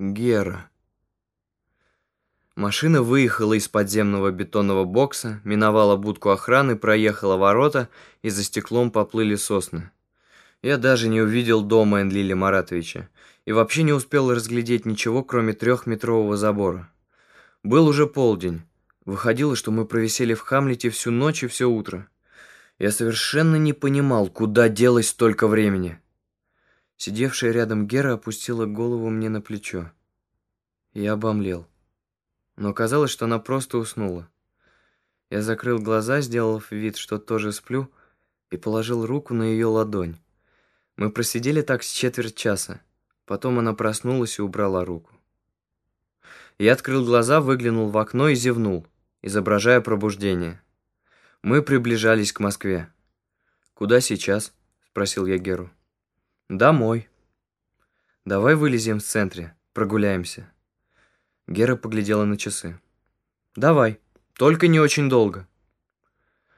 Гера. Машина выехала из подземного бетонного бокса, миновала будку охраны, проехала ворота, и за стеклом поплыли сосны. Я даже не увидел дома Энлиля Маратовича и вообще не успел разглядеть ничего, кроме трехметрового забора. Был уже полдень. Выходило, что мы провисели в Хамлете всю ночь и все утро. Я совершенно не понимал, куда делось столько времени. Сидевшая рядом Гера опустила голову мне на плечо. Я обомлел но казалось, что она просто уснула. Я закрыл глаза, сделав вид, что тоже сплю, и положил руку на ее ладонь. Мы просидели так с четверть часа. Потом она проснулась и убрала руку. Я открыл глаза, выглянул в окно и зевнул, изображая пробуждение. Мы приближались к Москве. «Куда сейчас?» — спросил я Геру. «Домой». «Давай вылезем в центре, прогуляемся». Гера поглядела на часы. «Давай, только не очень долго».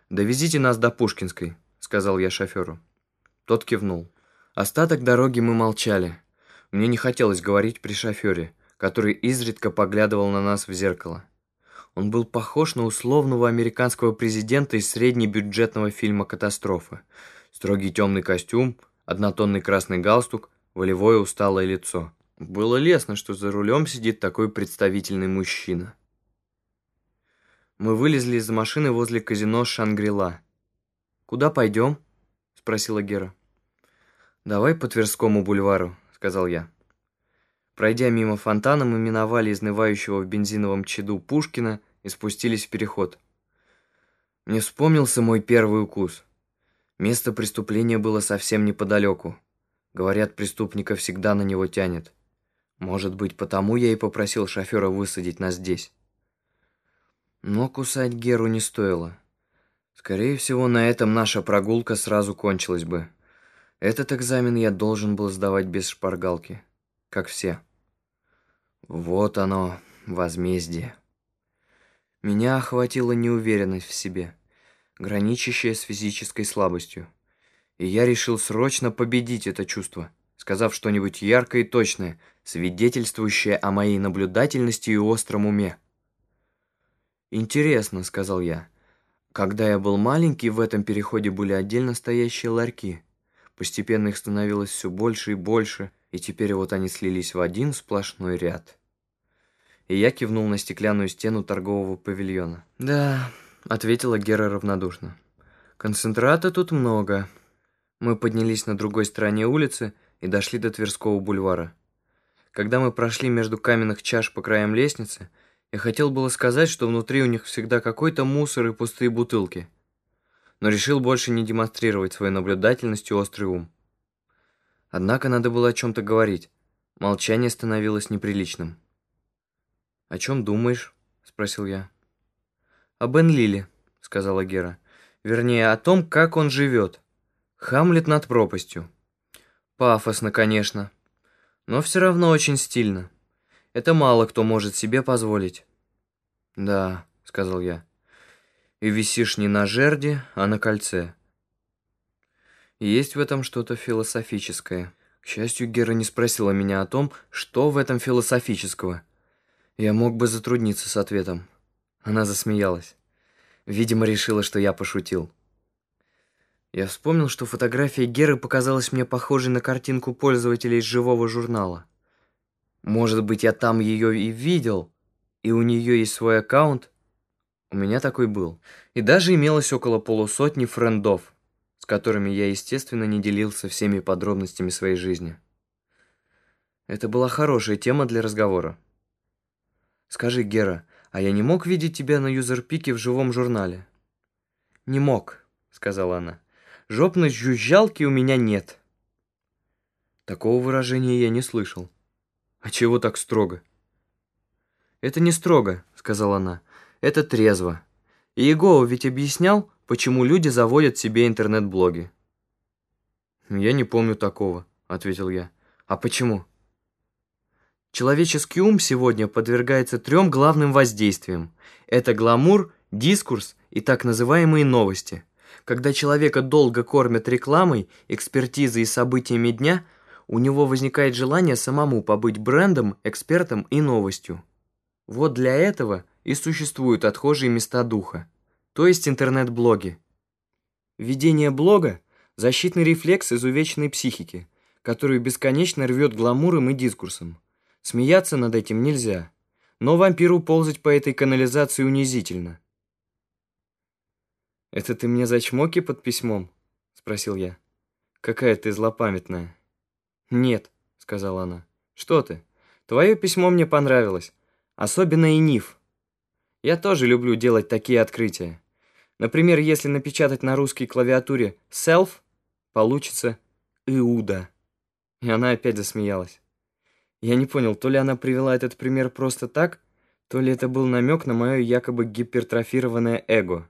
«Довезите нас до Пушкинской», — сказал я шоферу. Тот кивнул. Остаток дороги мы молчали. Мне не хотелось говорить при шофере, который изредка поглядывал на нас в зеркало. Он был похож на условного американского президента из среднебюджетного фильма «Катастрофа». Строгий темный костюм, однотонный красный галстук, волевое усталое лицо. Было лестно, что за рулем сидит такой представительный мужчина. Мы вылезли из машины возле казино «Шангрила». «Куда пойдем?» — спросила Гера. «Давай по Тверскому бульвару», — сказал я. Пройдя мимо фонтана, мы миновали изнывающего в бензиновом чаду Пушкина и спустились в переход. Мне вспомнился мой первый укус. Место преступления было совсем неподалеку. Говорят, преступника всегда на него тянет. Может быть, потому я и попросил шофера высадить нас здесь. Но кусать Геру не стоило. Скорее всего, на этом наша прогулка сразу кончилась бы. Этот экзамен я должен был сдавать без шпаргалки, как все. Вот оно, возмездие. Меня охватила неуверенность в себе, граничащая с физической слабостью. И я решил срочно победить это чувство, сказав что-нибудь яркое и точное – свидетельствующее о моей наблюдательности и остром уме. «Интересно», — сказал я. «Когда я был маленький, в этом переходе были отдельно стоящие ларьки. Постепенно их становилось все больше и больше, и теперь вот они слились в один сплошной ряд». И я кивнул на стеклянную стену торгового павильона. «Да», — ответила Гера равнодушно. «Концентрата тут много». Мы поднялись на другой стороне улицы и дошли до Тверского бульвара. Когда мы прошли между каменных чаш по краям лестницы, я хотел было сказать, что внутри у них всегда какой-то мусор и пустые бутылки, но решил больше не демонстрировать свою наблюдательность и острый ум. Однако надо было о чем-то говорить. Молчание становилось неприличным. «О чем думаешь?» — спросил я. «О Бен Лиле», — сказала Гера. «Вернее, о том, как он живет. Хамлет над пропастью. Пафосно, конечно» но все равно очень стильно. Это мало кто может себе позволить». «Да», — сказал я, — «и висишь не на жерде, а на кольце». Есть в этом что-то философическое. К счастью, Гера не спросила меня о том, что в этом философического. Я мог бы затрудниться с ответом. Она засмеялась. Видимо, решила, что я пошутил. Я вспомнил, что фотография Геры показалась мне похожей на картинку пользователя из живого журнала. Может быть, я там ее и видел, и у нее есть свой аккаунт? У меня такой был. И даже имелось около полусотни френдов, с которыми я, естественно, не делился всеми подробностями своей жизни. Это была хорошая тема для разговора. «Скажи, Гера, а я не мог видеть тебя на юзерпике в живом журнале?» «Не мог», — сказала она. Жопной жужжалки у меня нет. Такого выражения я не слышал. А чего так строго? Это не строго, сказала она. Это трезво. И Егова ведь объяснял, почему люди заводят себе интернет-блоги. Я не помню такого, ответил я. А почему? Человеческий ум сегодня подвергается трем главным воздействиям. Это гламур, дискурс и так называемые новости – когда человека долго кормят рекламой, экспертизой и событиями дня, у него возникает желание самому побыть брендом, экспертом и новостью. Вот для этого и существуют отхожие места духа, то есть интернет-блоги. Ведение блога – защитный рефлекс изувеченной психики, которую бесконечно рвет гламуром и дискурсом. Смеяться над этим нельзя, но вампиру ползать по этой канализации унизительно. «Это ты мне за чмоки под письмом?» – спросил я. «Какая ты злопамятная». «Нет», — сказала она. «Что ты? Твое письмо мне понравилось. Особенно и Ниф. Я тоже люблю делать такие открытия. Например, если напечатать на русской клавиатуре «self», получится «иуда». И она опять засмеялась. Я не понял, то ли она привела этот пример просто так, то ли это был намек на мое якобы гипертрофированное эго.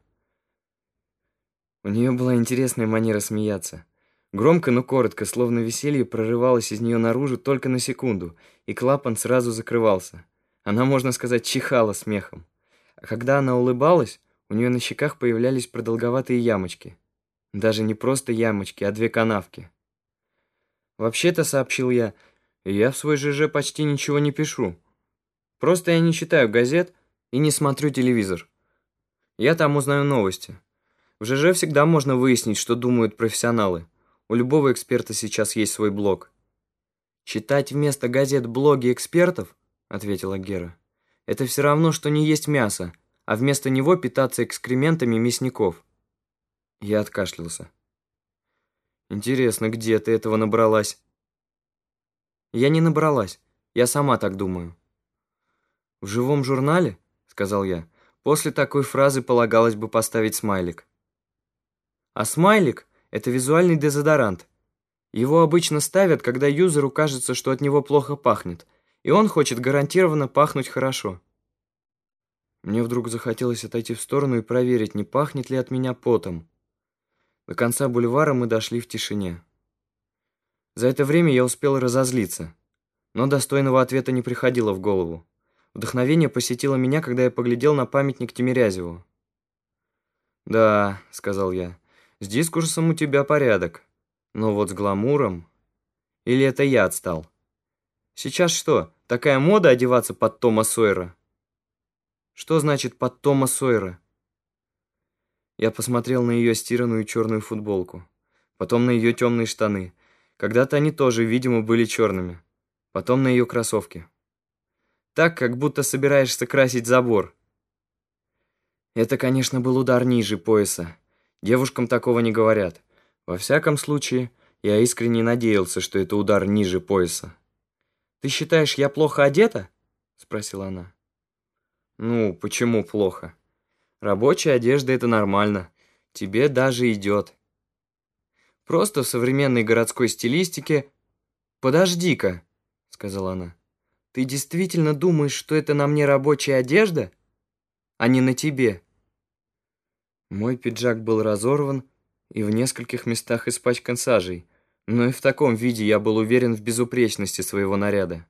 У нее была интересная манера смеяться. Громко, но коротко, словно веселье прорывалось из нее наружу только на секунду, и клапан сразу закрывался. Она, можно сказать, чихала смехом. А когда она улыбалась, у нее на щеках появлялись продолговатые ямочки. Даже не просто ямочки, а две канавки. «Вообще-то», — сообщил я, — «я в свой ЖЖ почти ничего не пишу. Просто я не читаю газет и не смотрю телевизор. Я там узнаю новости. В ЖЖ всегда можно выяснить, что думают профессионалы. У любого эксперта сейчас есть свой блог. «Читать вместо газет блоги экспертов?» — ответила Гера. «Это все равно, что не есть мясо, а вместо него питаться экскрементами мясников». Я откашлялся. «Интересно, где ты этого набралась?» «Я не набралась. Я сама так думаю». «В живом журнале?» — сказал я. После такой фразы полагалось бы поставить смайлик. А смайлик это визуальный дезодорант. Его обычно ставят, когда юзеру кажется, что от него плохо пахнет, и он хочет гарантированно пахнуть хорошо. Мне вдруг захотелось отойти в сторону и проверить, не пахнет ли от меня потом. До конца бульвара мы дошли в тишине. За это время я успел разозлиться, но достойного ответа не приходило в голову. Вдохновение посетило меня, когда я поглядел на памятник Тимирязеву. «Да», — сказал я, с дискурсом у тебя порядок. Но вот с гламуром... Или это я отстал? Сейчас что, такая мода одеваться под Тома Сойера? Что значит под Тома Сойера? Я посмотрел на ее стиранную черную футболку. Потом на ее темные штаны. Когда-то они тоже, видимо, были черными. Потом на ее кроссовки. Так, как будто собираешься красить забор. Это, конечно, был удар ниже пояса. Девушкам такого не говорят. Во всяком случае, я искренне надеялся, что это удар ниже пояса. «Ты считаешь, я плохо одета?» — спросила она. «Ну, почему плохо? Рабочая одежда — это нормально. Тебе даже идет. Просто в современной городской стилистике... Подожди-ка!» — сказала она. «Ты действительно думаешь, что это на мне рабочая одежда, а не на тебе?» Мой пиджак был разорван и в нескольких местах испачкан сажей, но и в таком виде я был уверен в безупречности своего наряда.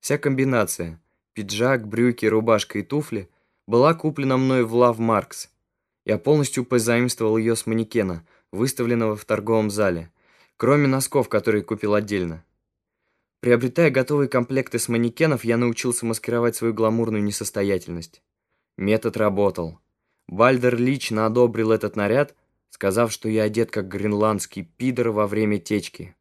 Вся комбинация – пиджак, брюки, рубашка и туфли – была куплена мной в Лав Маркс. Я полностью позаимствовал ее с манекена, выставленного в торговом зале, кроме носков, которые купил отдельно. Приобретая готовые комплекты с манекенов, я научился маскировать свою гламурную несостоятельность. Метод работал. Бальдер лично одобрил этот наряд, сказав, что я одет как гренландский пидор во время течки.